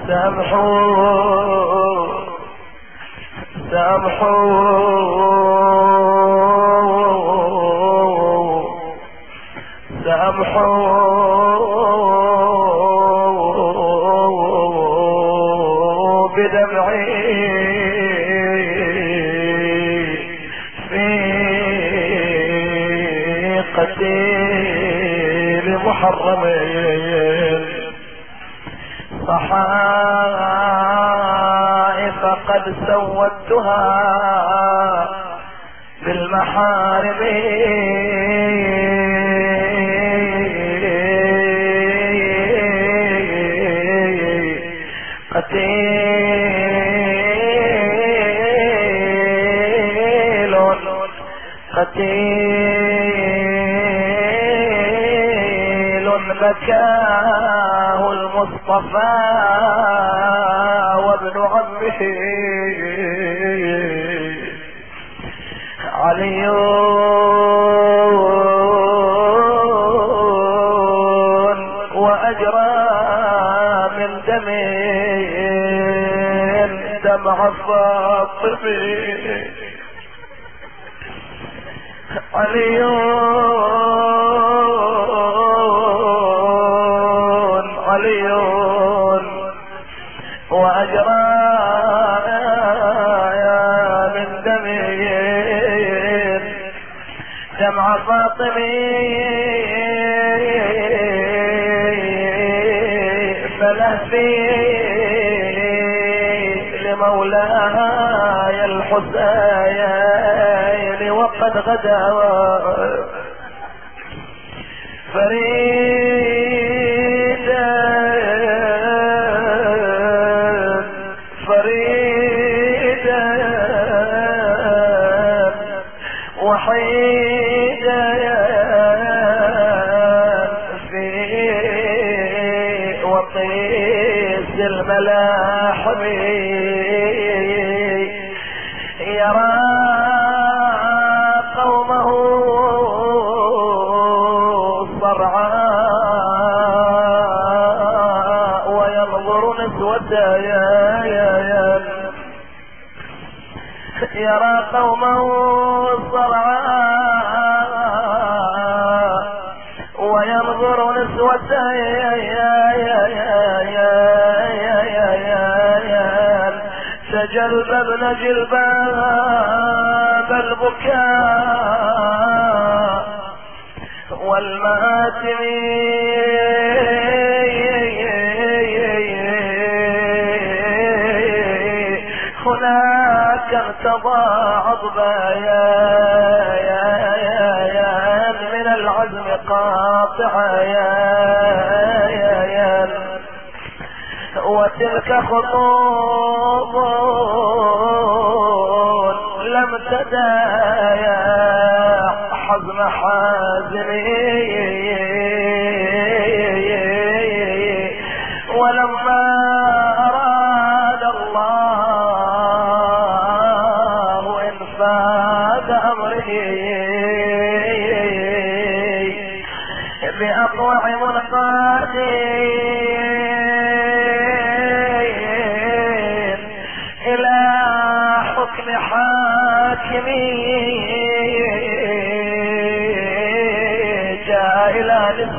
سامحوا سامحوا سامحوا محرمين قد سودتها بالمحارم قتيل قتيل بكاه المصطفى وابن عمه. الفاطمي علي علي وأجرى من دمي دمع فاطمي حزاياي وقد غدا يا يا يا يرى قومه الصرعاء وينظر نسوة يا يا يا يا يا يا يا. يا يا يا تجلب جلباب البكاء والمآتمين. والمآتم هناك ارتضى عضبايا من العزم قاطعا وتلك خطوب لم تدايا حزم حازمي.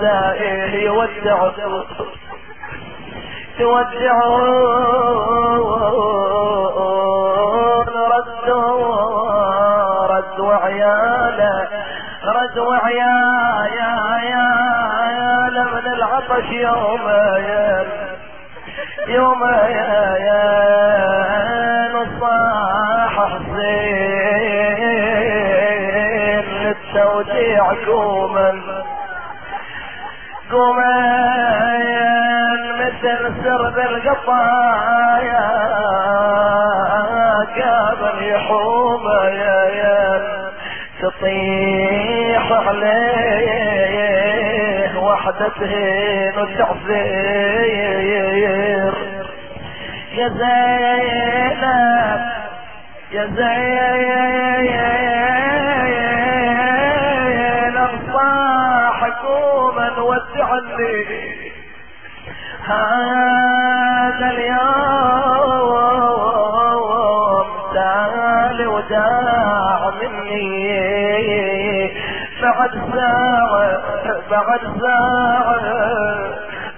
إلى نسائه يودع تودعون ردوا رد وعياله رد وعيايا يا من العطش يوم يا يوم يا يا نصاح حسين للتوديع قوما قومين مثل سرب القطايا قابل يحوم يا يا تطيح عليه وحدتهن وتعفير يا زينب يا زينب ودعني هذا اليوم تعال وداع مني. بعد ساعة بعد ساعة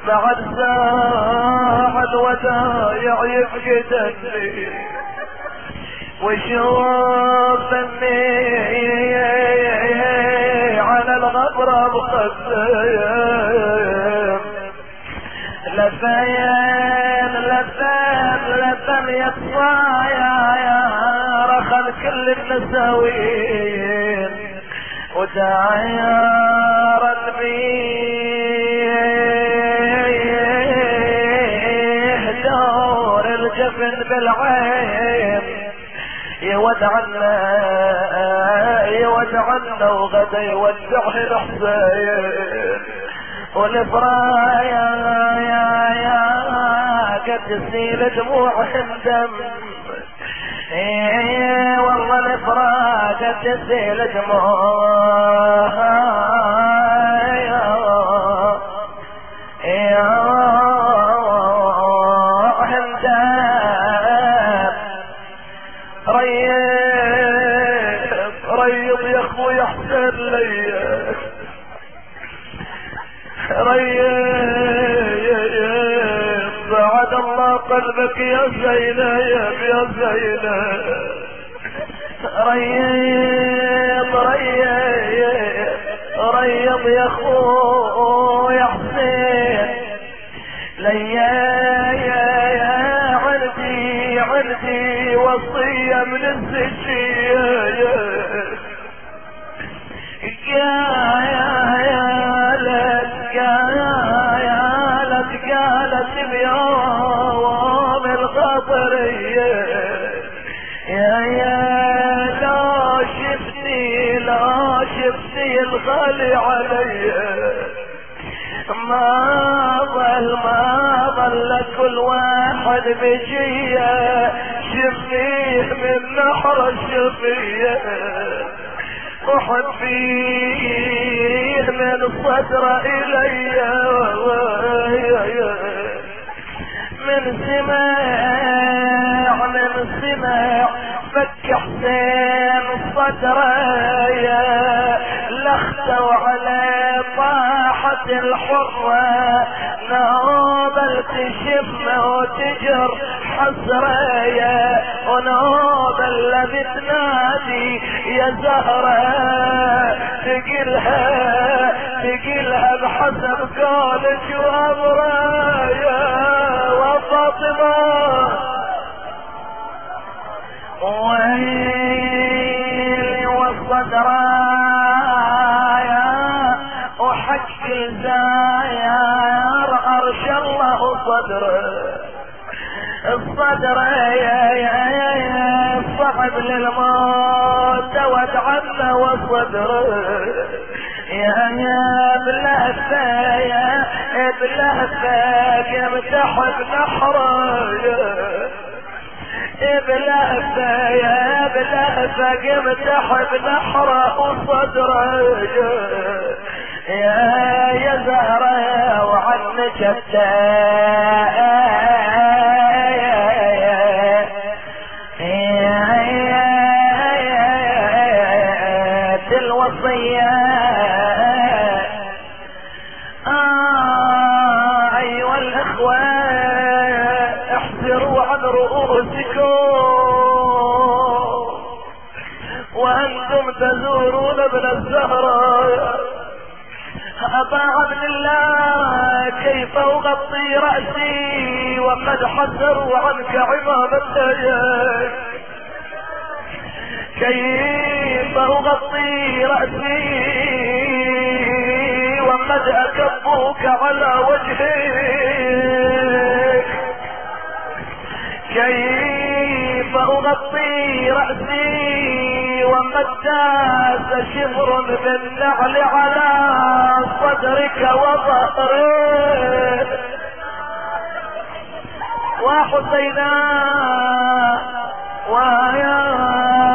بعد ساعة الودايع يفقدني وشوف اني على الغبرة مقدم لفين لفين لفين يطايا يا رخل كل النساوين وداير البيه دور الجفن بالعين يودعنا يودعنا وغدا يودعه الحسين والفرايا يا يا قد تسيل دموعهم دم إيه والله الافراق قد تسيل دموعهم قلبك يا زينب يا زينب. ريض ريض ريض يا أخوي حسين. ليا يا يا عندي عندي وصية من الزكية الغالي علي ما ظل ما ظل كل واحد بجيه شفيه من نحر الشفيه أحد فيه من الصدر إلي. من سماع من سماع. فك حسين الصدر الحرة نوبل تشم وتجر حسرية ونوبل تنادي يا زهرة. تقلها تقلها بحسب قولك وامرة يا وفاطمة ويلي والصدرايا وحق الزاير عرش الله صدره الصدر صعب للموت ودعنا والصدر. يا يا بلهفة يا بلهفة يمتح بنحره بلهفة يا بلهفة قمتح بنحره وصدره وعنك أغطي رأسي وقد حذروا عنك عمامتك كيف أغطي رأسي وقد أكبوك على وجهك كيف أغطي رأسي وقد داس شبر بالنعل على صدرك وظهرك وحسينا ويا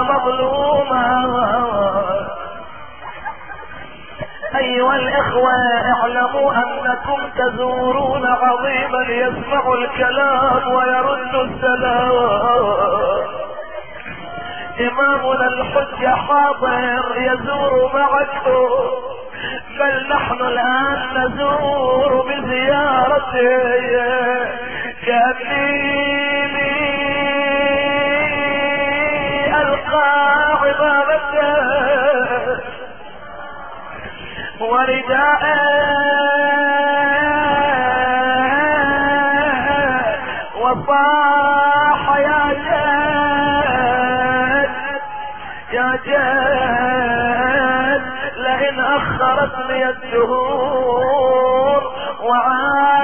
مظلومة أيها الإخوة اعلموا أنكم تزورون عظيما يسمع الكلام ويرد السلام. إمامنا الحجة حاضر يزور معكم. بل نحن الآن نزور بزيارته. كأني ألقى عمامته ورداء وصاح يا جاد يا جاد لئن أخرتني الدهور عن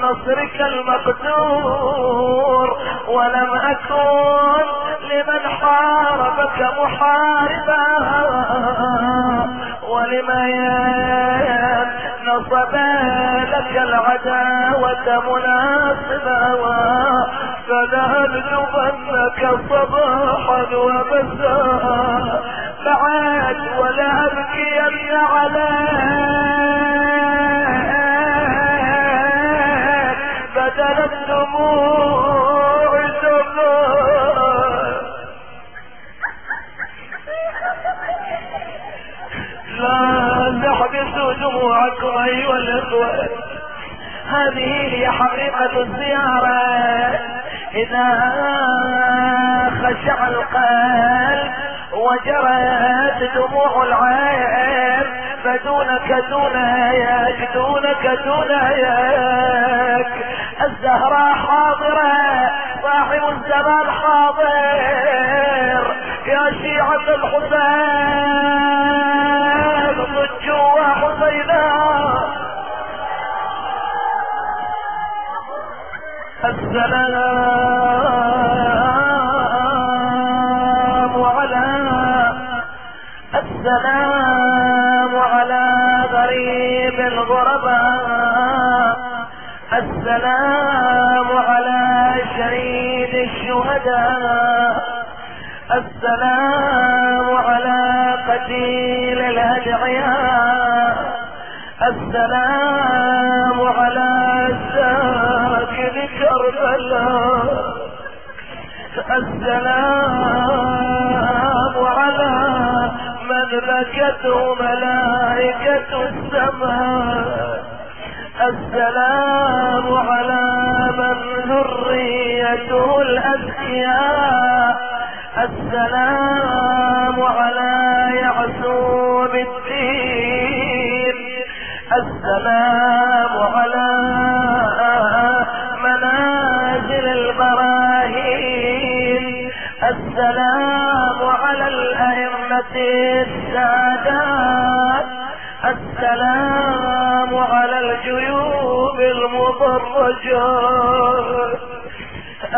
نصرك المقدور ولم أكن لمن حاربك محاربا ولمن نصب لك العداوة مناسبا فلا نجبنك صباحا ومساء بعد ولا ابكين عليك دموعكم أيها الأخوة هذه حقيقة الزيارة إذا خشع القلب وجرت دموع العين فدونك دونك دونك دونك الزهراء حاضرة صاحب الزمان حاضر. يا شيعة الحسين ضجوا حسينا. السلام على السلام على غريب الغرباء. السلام على شهيد الشهداء. السلام على قتيل الأدعياء. السلام على ساك كربلاء. السلام على من ملكته ملائكة السماء. السلام على من ذريته الأذكياء السلام على يعسوب الدين. السلام على منازل البراهين. السلام على الأئمة السادات. السلام على الجيوش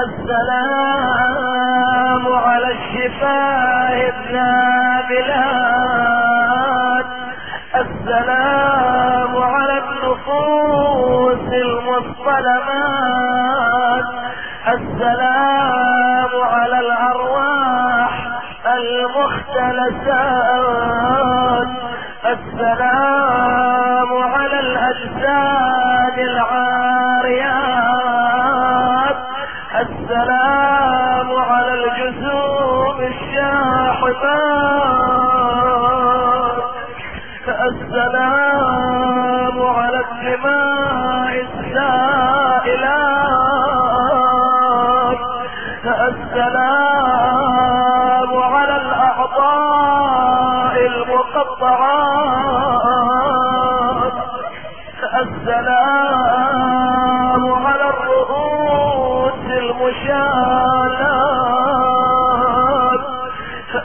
السلام على الشفاء ابن بلاد السلام على النفوس المصطلمات. السلام على الأرواح المختلسات. الرجالات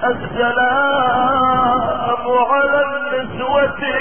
السلام على النسوة.